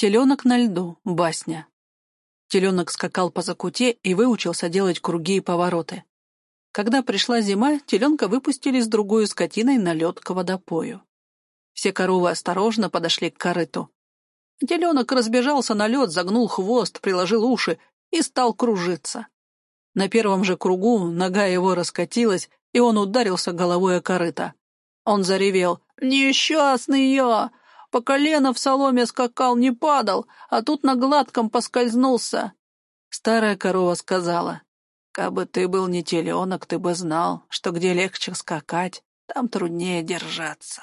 Теленок на льду. Басня. Теленок скакал по закуте и выучился делать круги и повороты. Когда пришла зима, теленка выпустили с другой скотиной на лед к водопою. Все коровы осторожно подошли к корыту. Теленок разбежался на лед, загнул хвост, приложил уши и стал кружиться. На первом же кругу нога его раскатилась, и он ударился головой о корыто. Он заревел «Несчастный я! По колено в соломе скакал, не падал, а тут на гладком поскользнулся». Старая корова сказала «Кабы ты был не теленок, ты бы знал, что где легче скакать, там труднее держаться».